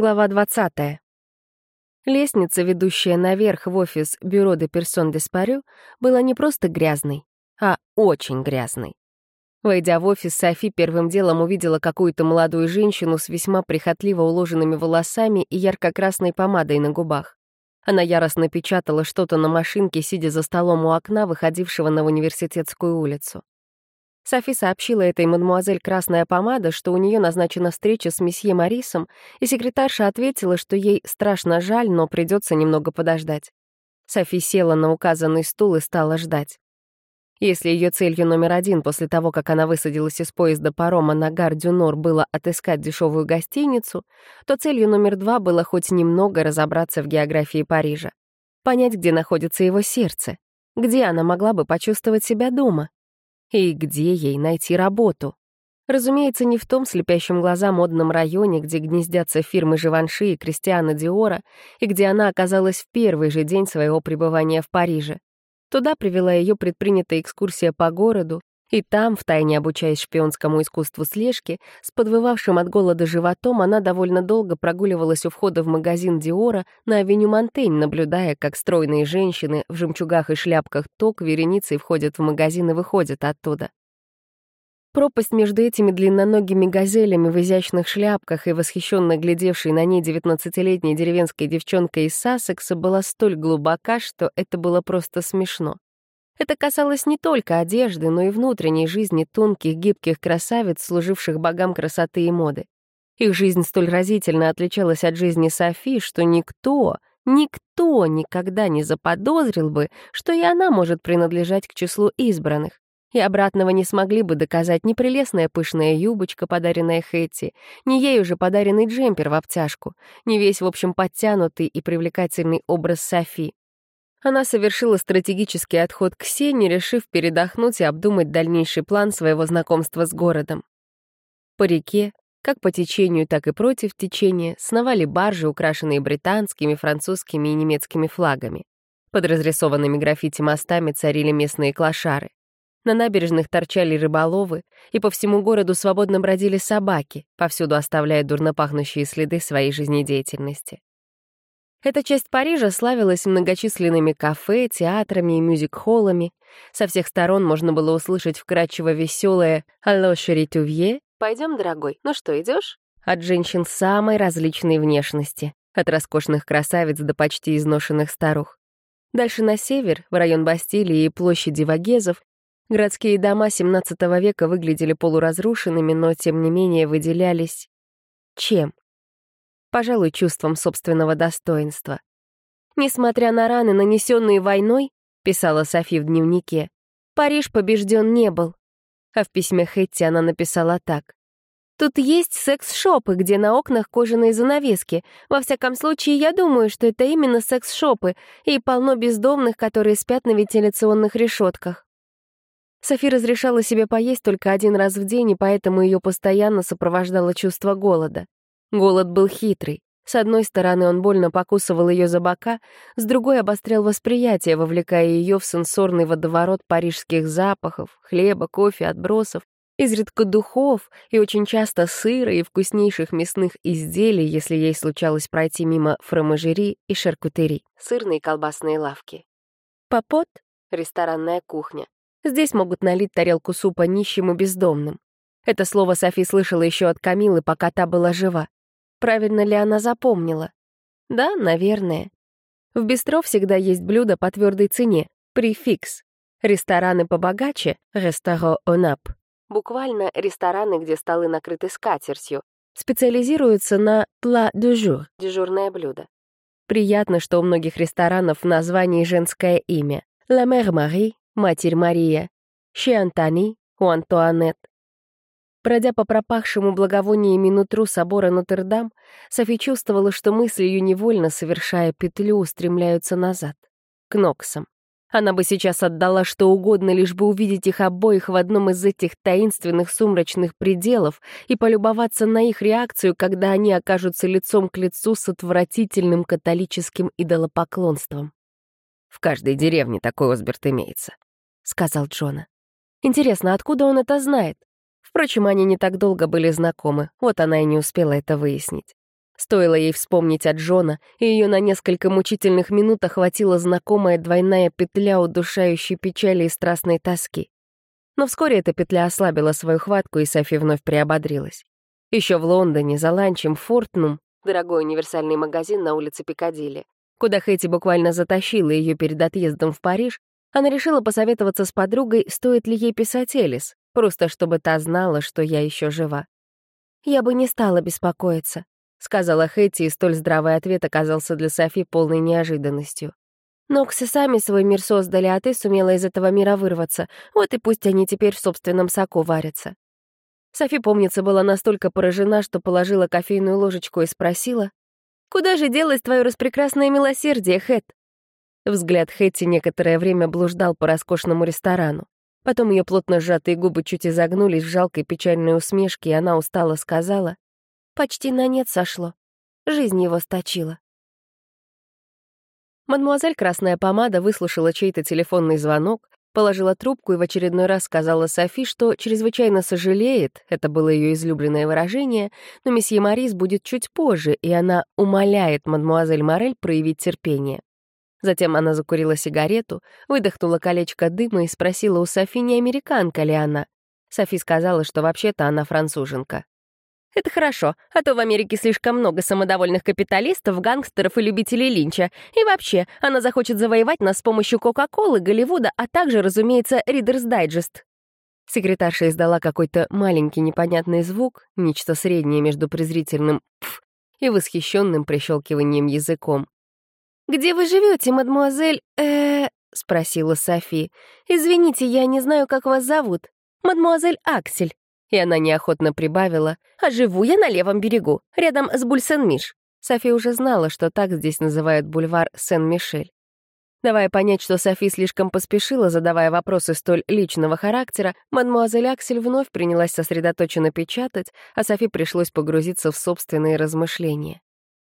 Глава 20. Лестница, ведущая наверх в офис Бюро де Персон де Спарю, была не просто грязной, а очень грязной. Войдя в офис, Софи первым делом увидела какую-то молодую женщину с весьма прихотливо уложенными волосами и ярко-красной помадой на губах. Она яростно печатала что-то на машинке, сидя за столом у окна, выходившего на университетскую улицу. Софи сообщила этой мадмуазель Красная Помада, что у нее назначена встреча с месье Марисом, и секретарша ответила, что ей страшно жаль, но придется немного подождать. Софи села на указанный стул и стала ждать. Если ее целью номер один после того, как она высадилась из поезда парома на Гар-Дюнор, было отыскать дешевую гостиницу, то целью номер два было хоть немного разобраться в географии Парижа. Понять, где находится его сердце, где она могла бы почувствовать себя дома. И где ей найти работу? Разумеется, не в том слепящем глаза модном районе, где гнездятся фирмы Живанши и Кристиана Диора, и где она оказалась в первый же день своего пребывания в Париже. Туда привела ее предпринятая экскурсия по городу, и там, втайне обучаясь шпионскому искусству слежки, с подвывавшим от голода животом, она довольно долго прогуливалась у входа в магазин Диора на авеню Монтень, наблюдая, как стройные женщины в жемчугах и шляпках ток вереницей входят в магазин и выходят оттуда. Пропасть между этими длинноногими газелями в изящных шляпках и восхищенно глядевшей на ней девятнадцатилетней деревенской девчонкой из Сассекса была столь глубока, что это было просто смешно. Это касалось не только одежды, но и внутренней жизни тонких, гибких красавиц, служивших богам красоты и моды. Их жизнь столь разительно отличалась от жизни Софи, что никто, никто никогда не заподозрил бы, что и она может принадлежать к числу избранных. И обратного не смогли бы доказать ни прелестная пышная юбочка, подаренная Хэтти, ни ей уже подаренный джемпер в обтяжку, ни весь, в общем, подтянутый и привлекательный образ Софи. Она совершила стратегический отход к Сене, решив передохнуть и обдумать дальнейший план своего знакомства с городом. По реке, как по течению, так и против течения, сновали баржи, украшенные британскими, французскими и немецкими флагами. Под разрисованными граффити мостами царили местные клошары. На набережных торчали рыболовы, и по всему городу свободно бродили собаки, повсюду оставляя дурнопахнущие следы своей жизнедеятельности. Эта часть Парижа славилась многочисленными кафе, театрами и мюзик-холлами. Со всех сторон можно было услышать вкрадчиво веселое «Алло, шери тувье?» «Пойдем, дорогой, ну что, идешь? От женщин самой различной внешности, от роскошных красавиц до почти изношенных старух. Дальше на север, в район Бастилии и площади Вагезов, городские дома XVII века выглядели полуразрушенными, но, тем не менее, выделялись... Чем? Пожалуй, чувством собственного достоинства. Несмотря на раны, нанесенные войной, писала Софи в дневнике, Париж побежден не был. А в письме Хэтти она написала так. Тут есть секс-шопы, где на окнах кожаные занавески. Во всяком случае, я думаю, что это именно секс-шопы, и полно бездомных, которые спят на вентиляционных решетках. Софи разрешала себе поесть только один раз в день, и поэтому ее постоянно сопровождало чувство голода. Голод был хитрый. С одной стороны, он больно покусывал ее за бока, с другой обострял восприятие, вовлекая ее в сенсорный водоворот парижских запахов, хлеба, кофе, отбросов, изредка духов и очень часто сыра и вкуснейших мясных изделий, если ей случалось пройти мимо фромажери и шаркутери, сырные колбасные лавки. Попот — ресторанная кухня. Здесь могут налить тарелку супа нищим и бездомным. Это слово Софи слышала еще от Камилы, пока та была жива. Правильно ли она запомнила? Да, наверное. В бистро всегда есть блюда по твердой цене, префикс. Рестораны побогаче — рестаро онап. Буквально рестораны, где столы накрыты скатертью. Специализируются на пла jour — дежурное блюдо. Приятно, что у многих ресторанов в названии женское имя. La Mère Marie — Матерь Мария. Шиантани — у Антуанет. Бродя по пропахшему благовониями нутру собора Нотр-Дам, Софи чувствовала, что мысли ее невольно, совершая петлю, устремляются назад, к Ноксам. Она бы сейчас отдала что угодно, лишь бы увидеть их обоих в одном из этих таинственных сумрачных пределов и полюбоваться на их реакцию, когда они окажутся лицом к лицу с отвратительным католическим идолопоклонством. «В каждой деревне такой Осберт имеется», — сказал Джона. «Интересно, откуда он это знает? Впрочем, они не так долго были знакомы, вот она и не успела это выяснить. Стоило ей вспомнить о Джона, и ее на несколько мучительных минут охватила знакомая двойная петля удушающей печали и страстной тоски. Но вскоре эта петля ослабила свою хватку, и Софи вновь приободрилась. Еще в Лондоне за ланчем Фортнум, дорогой универсальный магазин на улице Пикадилли, куда Хэти буквально затащила ее перед отъездом в Париж, она решила посоветоваться с подругой, стоит ли ей писать Элис, просто чтобы та знала, что я еще жива. «Я бы не стала беспокоиться», — сказала Хэти, и столь здравый ответ оказался для Софи полной неожиданностью. Ноксы сами свой мир создали, а ты сумела из этого мира вырваться. Вот и пусть они теперь в собственном соку варятся. Софи, помнится, была настолько поражена, что положила кофейную ложечку и спросила, «Куда же делось твое распрекрасное милосердие, Хэт?» Взгляд Хэтти некоторое время блуждал по роскошному ресторану. Потом ее плотно сжатые губы чуть изогнулись в жалкой печальной усмешке, и она устало сказала, Почти на нет сошло. Жизнь его сточила. Мадмуазель Красная Помада выслушала чей-то телефонный звонок, положила трубку и в очередной раз сказала Софи, что чрезвычайно сожалеет, это было ее излюбленное выражение, но месье Морис будет чуть позже, и она умоляет мадмуазель Морель проявить терпение. Затем она закурила сигарету, выдохнула колечко дыма и спросила у Софи, не американка ли она. Софи сказала, что вообще-то она француженка. Это хорошо, а то в Америке слишком много самодовольных капиталистов, гангстеров и любителей линча. И вообще, она захочет завоевать нас с помощью Кока-Колы, Голливуда, а также, разумеется, Reader's Digest. Секретарша издала какой-то маленький непонятный звук, нечто среднее между презрительным «пф» и восхищенным прищелкиванием языком. «Где вы живете, мадмуазель, э спросила Софи. «Извините, я не знаю, как вас зовут. Мадмуазель Аксель. И она неохотно прибавила, «А живу я на левом берегу, рядом с Буль-Сен-Миш». Софи уже знала, что так здесь называют бульвар Сен-Мишель. Давая понять, что Софи слишком поспешила, задавая вопросы столь личного характера, мадмуазель Аксель вновь принялась сосредоточенно печатать, а Софи пришлось погрузиться в собственные размышления.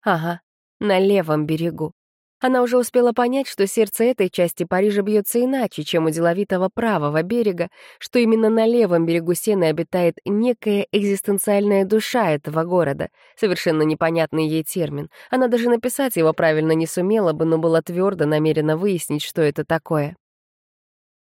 Ага, на левом берегу. Она уже успела понять, что сердце этой части Парижа бьется иначе, чем у деловитого правого берега, что именно на левом берегу Сены обитает некая экзистенциальная душа этого города, совершенно непонятный ей термин. Она даже написать его правильно не сумела бы, но была твердо намерена выяснить, что это такое.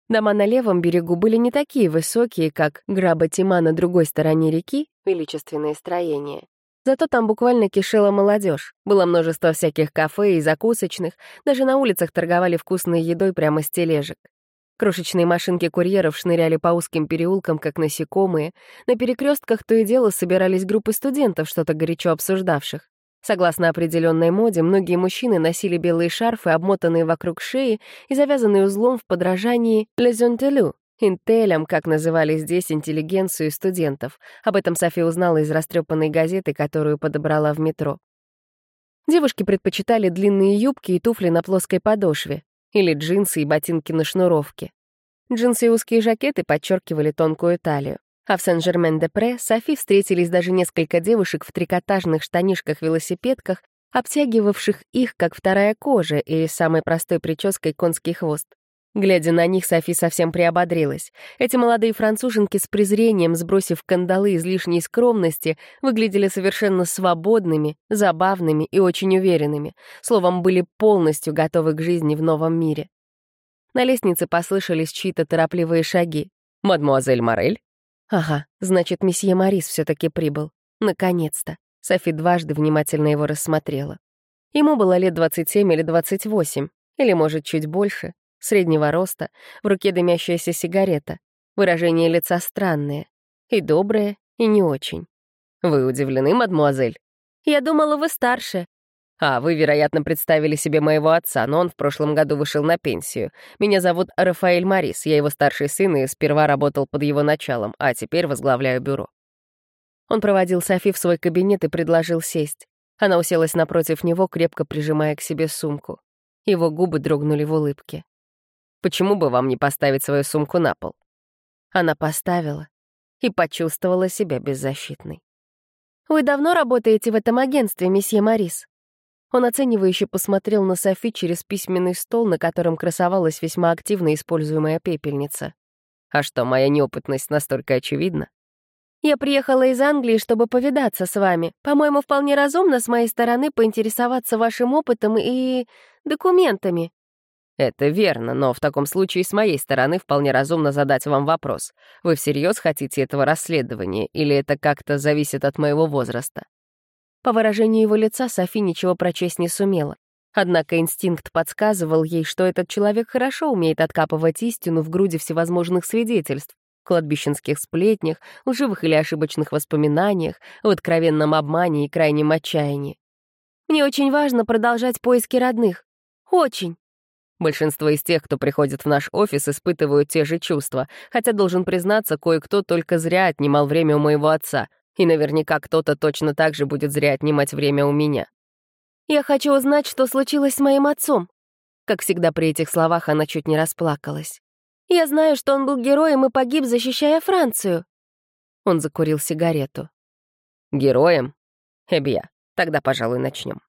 Дома на левом берегу были не такие высокие, как Граба Тима на другой стороне реки, величественные строения, Зато там буквально кишела молодежь. Было множество всяких кафе и закусочных, даже на улицах торговали вкусной едой прямо с тележек. Крошечные машинки курьеров шныряли по узким переулкам, как насекомые. На перекрестках то и дело собирались группы студентов, что-то горячо обсуждавших. Согласно определенной моде, многие мужчины носили белые шарфы, обмотанные вокруг шеи и завязанные узлом в подражании «лезентелю», Интелем, как называли здесь интеллигенцию студентов. Об этом Софи узнала из растрепанной газеты, которую подобрала в метро. Девушки предпочитали длинные юбки и туфли на плоской подошве, или джинсы и ботинки на шнуровке. Джинсы и узкие жакеты подчеркивали тонкую талию. А в Сен-Жермен-де-Пре Софи встретились даже несколько девушек в трикотажных штанишках-велосипедках, обтягивавших их, как вторая кожа, и самой простой прической конский хвост. Глядя на них, Софи совсем приободрилась. Эти молодые француженки с презрением, сбросив кандалы излишней скромности, выглядели совершенно свободными, забавными и очень уверенными. Словом, были полностью готовы к жизни в новом мире. На лестнице послышались чьи-то торопливые шаги. «Мадмуазель Морель?» «Ага, значит, месье Морис все таки прибыл. Наконец-то». Софи дважды внимательно его рассмотрела. Ему было лет 27 или 28, или, может, чуть больше среднего роста, в руке дымящаяся сигарета. Выражение лица странное. И доброе, и не очень. «Вы удивлены, мадмуазель?» «Я думала, вы старше». «А, вы, вероятно, представили себе моего отца, но он в прошлом году вышел на пенсию. Меня зовут Рафаэль Марис, я его старший сын и сперва работал под его началом, а теперь возглавляю бюро». Он проводил Софи в свой кабинет и предложил сесть. Она уселась напротив него, крепко прижимая к себе сумку. Его губы дрогнули в улыбке. Почему бы вам не поставить свою сумку на пол?» Она поставила и почувствовала себя беззащитной. «Вы давно работаете в этом агентстве, месье Марис?» Он оценивающе посмотрел на Софи через письменный стол, на котором красовалась весьма активно используемая пепельница. «А что, моя неопытность настолько очевидна?» Я приехала из Англии, чтобы повидаться с вами. По-моему, вполне разумно с моей стороны поинтересоваться вашим опытом и... документами». «Это верно, но в таком случае с моей стороны вполне разумно задать вам вопрос. Вы всерьез хотите этого расследования, или это как-то зависит от моего возраста?» По выражению его лица Софи ничего прочесть не сумела. Однако инстинкт подсказывал ей, что этот человек хорошо умеет откапывать истину в груди всевозможных свидетельств, кладбищенских сплетнях, лживых или ошибочных воспоминаниях, в откровенном обмане и крайнем отчаянии. «Мне очень важно продолжать поиски родных. Очень!» Большинство из тех, кто приходит в наш офис, испытывают те же чувства, хотя, должен признаться, кое-кто только зря отнимал время у моего отца, и наверняка кто-то точно так же будет зря отнимать время у меня. Я хочу узнать, что случилось с моим отцом». Как всегда при этих словах она чуть не расплакалась. «Я знаю, что он был героем и погиб, защищая Францию». Он закурил сигарету. «Героем? Эбья, тогда, пожалуй, начнем.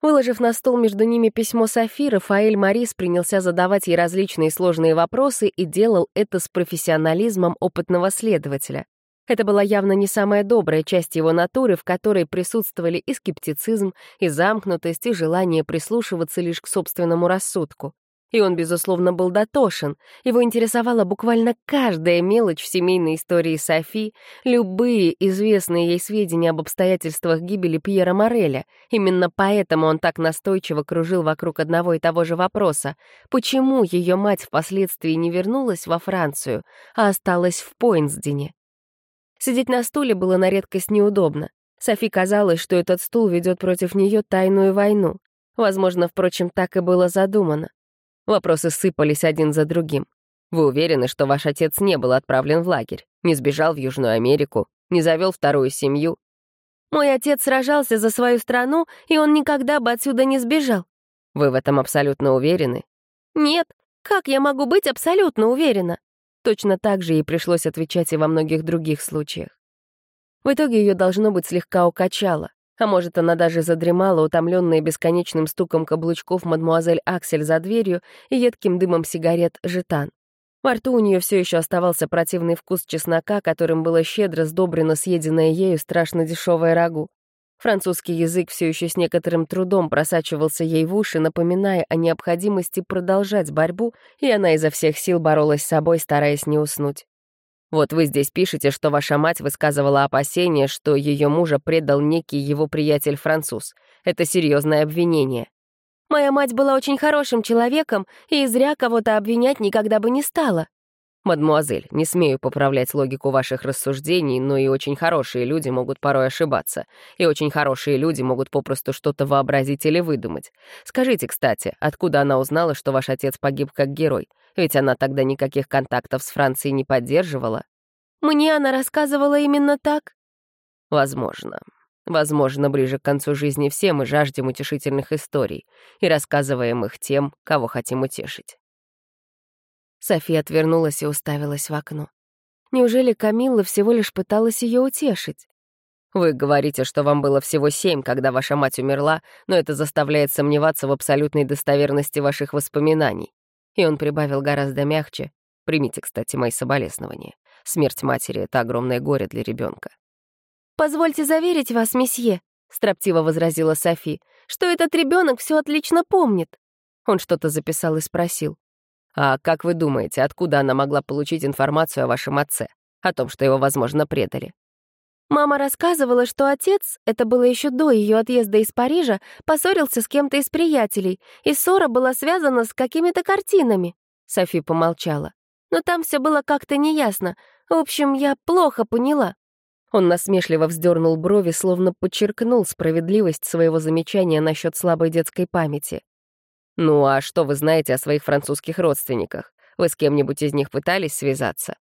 Выложив на стол между ними письмо Софи, Рафаэль Марис принялся задавать ей различные сложные вопросы и делал это с профессионализмом опытного следователя. Это была явно не самая добрая часть его натуры, в которой присутствовали и скептицизм, и замкнутость, и желание прислушиваться лишь к собственному рассудку. И он, безусловно, был дотошен. Его интересовала буквально каждая мелочь в семейной истории Софи, любые известные ей сведения об обстоятельствах гибели Пьера Мореля. Именно поэтому он так настойчиво кружил вокруг одного и того же вопроса. Почему ее мать впоследствии не вернулась во Францию, а осталась в Пойнсдене? Сидеть на стуле было на редкость неудобно. Софи казалось, что этот стул ведет против нее тайную войну. Возможно, впрочем, так и было задумано. Вопросы сыпались один за другим. Вы уверены, что ваш отец не был отправлен в лагерь, не сбежал в Южную Америку, не завел вторую семью? Мой отец сражался за свою страну, и он никогда бы отсюда не сбежал. Вы в этом абсолютно уверены? Нет. Как я могу быть абсолютно уверена? Точно так же ей пришлось отвечать и во многих других случаях. В итоге ее, должно быть, слегка укачало. А может, она даже задремала, утомленная бесконечным стуком каблучков мадмуазель Аксель за дверью и едким дымом сигарет «Жетан». Во рту у нее все еще оставался противный вкус чеснока, которым было щедро сдобрено съеденное ею страшно дешевое рагу. Французский язык все еще с некоторым трудом просачивался ей в уши, напоминая о необходимости продолжать борьбу, и она изо всех сил боролась с собой, стараясь не уснуть. Вот вы здесь пишете, что ваша мать высказывала опасение, что ее мужа предал некий его приятель-француз. Это серьезное обвинение. Моя мать была очень хорошим человеком, и зря кого-то обвинять никогда бы не стала. «Мадмуазель, не смею поправлять логику ваших рассуждений, но и очень хорошие люди могут порой ошибаться, и очень хорошие люди могут попросту что-то вообразить или выдумать. Скажите, кстати, откуда она узнала, что ваш отец погиб как герой? Ведь она тогда никаких контактов с Францией не поддерживала». «Мне она рассказывала именно так?» «Возможно. Возможно, ближе к концу жизни все мы жаждем утешительных историй и рассказываем их тем, кого хотим утешить. София отвернулась и уставилась в окно. Неужели Камилла всего лишь пыталась ее утешить? Вы говорите, что вам было всего семь, когда ваша мать умерла, но это заставляет сомневаться в абсолютной достоверности ваших воспоминаний. И он прибавил гораздо мягче. Примите, кстати, мои соболезнования. Смерть матери — это огромное горе для ребенка. «Позвольте заверить вас, месье», — строптиво возразила Софи, «что этот ребенок все отлично помнит». Он что-то записал и спросил. А как вы думаете, откуда она могла получить информацию о вашем отце? О том, что его, возможно, предали? Мама рассказывала, что отец, это было еще до ее отъезда из Парижа, поссорился с кем-то из приятелей, и ссора была связана с какими-то картинами. Софи помолчала. Но там все было как-то неясно. В общем, я плохо поняла. Он насмешливо вздернул брови, словно подчеркнул справедливость своего замечания насчет слабой детской памяти. «Ну а что вы знаете о своих французских родственниках? Вы с кем-нибудь из них пытались связаться?»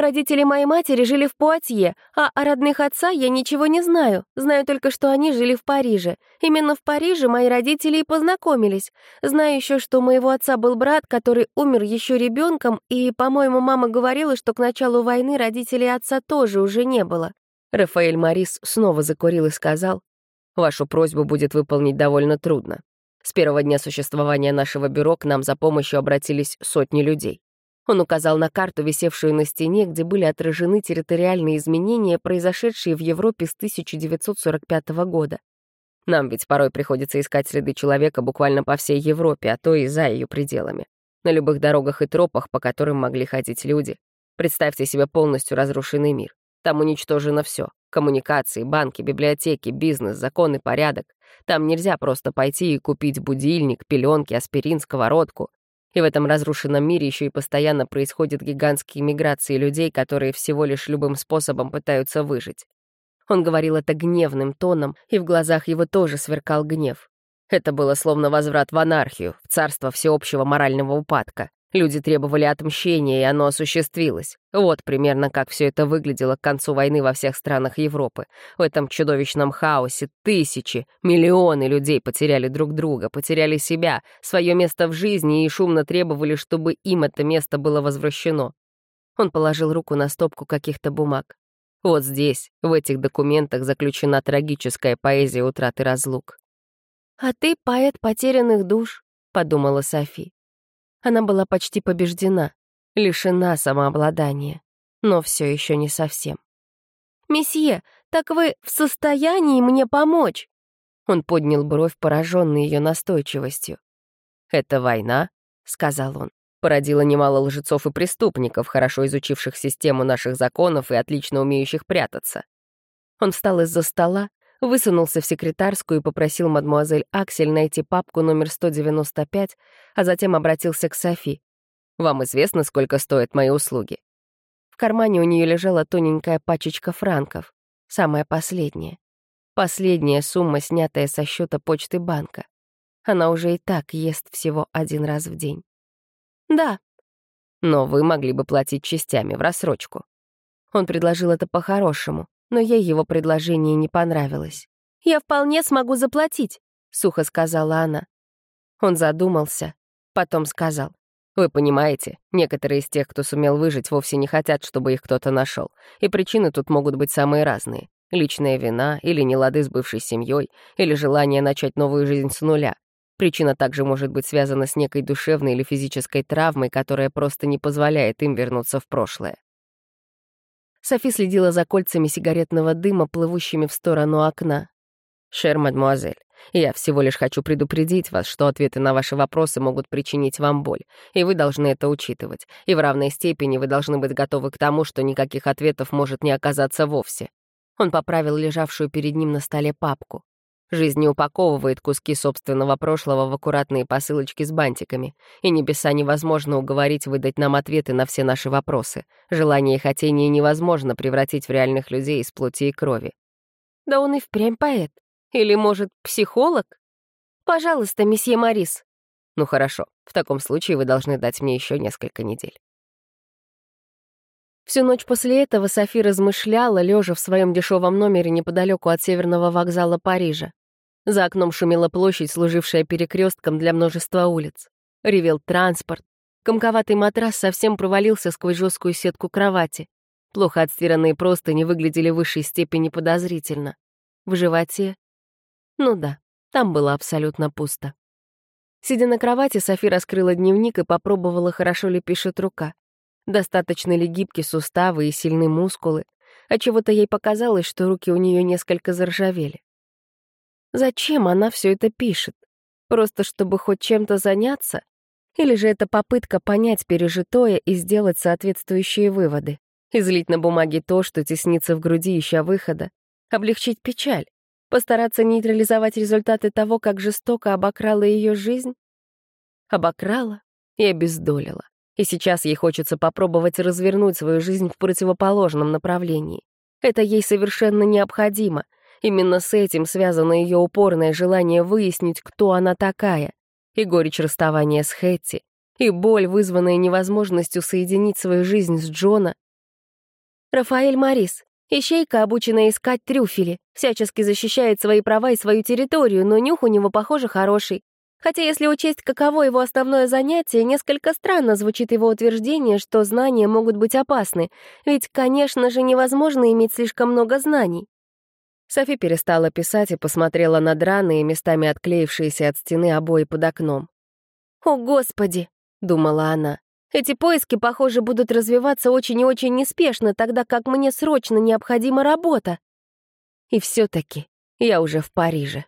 «Родители моей матери жили в Пуатье, а о родных отца я ничего не знаю. Знаю только, что они жили в Париже. Именно в Париже мои родители и познакомились. Знаю еще, что у моего отца был брат, который умер еще ребенком, и, по-моему, мама говорила, что к началу войны родителей отца тоже уже не было». Рафаэль Марис снова закурил и сказал, «Вашу просьбу будет выполнить довольно трудно. С первого дня существования нашего бюро к нам за помощью обратились сотни людей. Он указал на карту, висевшую на стене, где были отражены территориальные изменения, произошедшие в Европе с 1945 года. Нам ведь порой приходится искать следы человека буквально по всей Европе, а то и за ее пределами. На любых дорогах и тропах, по которым могли ходить люди. Представьте себе полностью разрушенный мир. Там уничтожено все: Коммуникации, банки, библиотеки, бизнес, законы, порядок. Там нельзя просто пойти и купить будильник, пеленки, аспирин, сковородку. И в этом разрушенном мире еще и постоянно происходят гигантские миграции людей, которые всего лишь любым способом пытаются выжить. Он говорил это гневным тоном, и в глазах его тоже сверкал гнев. Это было словно возврат в анархию, в царство всеобщего морального упадка. Люди требовали отмщения, и оно осуществилось. Вот примерно как все это выглядело к концу войны во всех странах Европы. В этом чудовищном хаосе тысячи, миллионы людей потеряли друг друга, потеряли себя, свое место в жизни и шумно требовали, чтобы им это место было возвращено. Он положил руку на стопку каких-то бумаг. Вот здесь, в этих документах, заключена трагическая поэзия утраты разлук. «А ты поэт потерянных душ», — подумала Софи. Она была почти побеждена, лишена самообладания, но все еще не совсем. «Месье, так вы в состоянии мне помочь?» Он поднял бровь, пораженный ее настойчивостью. «Это война», — сказал он породила немало лжецов и преступников, хорошо изучивших систему наших законов и отлично умеющих прятаться. Он встал из-за стола, высунулся в секретарскую и попросил мадмуазель Аксель найти папку номер 195, а затем обратился к Софи. «Вам известно, сколько стоят мои услуги?» В кармане у нее лежала тоненькая пачечка франков, самая последняя. Последняя сумма, снятая со счета почты банка. Она уже и так ест всего один раз в день. «Да». «Но вы могли бы платить частями, в рассрочку». Он предложил это по-хорошему, но ей его предложение не понравилось. «Я вполне смогу заплатить», — сухо сказала она. Он задумался, потом сказал. «Вы понимаете, некоторые из тех, кто сумел выжить, вовсе не хотят, чтобы их кто-то нашел. И причины тут могут быть самые разные. Личная вина, или нелады с бывшей семьей, или желание начать новую жизнь с нуля. Причина также может быть связана с некой душевной или физической травмой, которая просто не позволяет им вернуться в прошлое. Софи следила за кольцами сигаретного дыма, плывущими в сторону окна. «Шер, мадемуазель, я всего лишь хочу предупредить вас, что ответы на ваши вопросы могут причинить вам боль, и вы должны это учитывать. И в равной степени вы должны быть готовы к тому, что никаких ответов может не оказаться вовсе». Он поправил лежавшую перед ним на столе папку. Жизнь не упаковывает куски собственного прошлого в аккуратные посылочки с бантиками, и небеса невозможно уговорить выдать нам ответы на все наши вопросы. Желание и хотение невозможно превратить в реальных людей из плоти и крови. Да он и впрямь поэт. Или, может, психолог? Пожалуйста, месье Марис. Ну хорошо, в таком случае вы должны дать мне еще несколько недель. Всю ночь после этого Софи размышляла, лежа в своем дешевом номере неподалеку от северного вокзала Парижа. За окном шумела площадь, служившая перекрестком для множества улиц. Ревел транспорт. Комковатый матрас совсем провалился сквозь жесткую сетку кровати. Плохо отстиранные простыни выглядели в высшей степени подозрительно. В животе? Ну да, там было абсолютно пусто. Сидя на кровати, Софи раскрыла дневник и попробовала, хорошо ли пишет рука. Достаточно ли гибкие суставы и сильные мускулы. А чего-то ей показалось, что руки у нее несколько заржавели. Зачем она все это пишет? Просто чтобы хоть чем-то заняться? Или же это попытка понять пережитое и сделать соответствующие выводы? Излить на бумаге то, что теснится в груди, ища выхода? Облегчить печаль? Постараться нейтрализовать результаты того, как жестоко обокрала ее жизнь? Обокрала и обездолила. И сейчас ей хочется попробовать развернуть свою жизнь в противоположном направлении. Это ей совершенно необходимо — Именно с этим связано ее упорное желание выяснить, кто она такая, и горечь расставания с Хэтти, и боль, вызванная невозможностью соединить свою жизнь с Джона. Рафаэль Марис, ищейка, обученная искать трюфели, всячески защищает свои права и свою территорию, но нюх у него, похоже, хороший. Хотя если учесть, каково его основное занятие, несколько странно звучит его утверждение, что знания могут быть опасны, ведь, конечно же, невозможно иметь слишком много знаний. Софи перестала писать и посмотрела на драные, местами отклеившиеся от стены обои под окном. «О, Господи!» — думала она. Эти поиски, похоже, будут развиваться очень и очень неспешно, тогда как мне срочно необходима работа. И все таки я уже в Париже.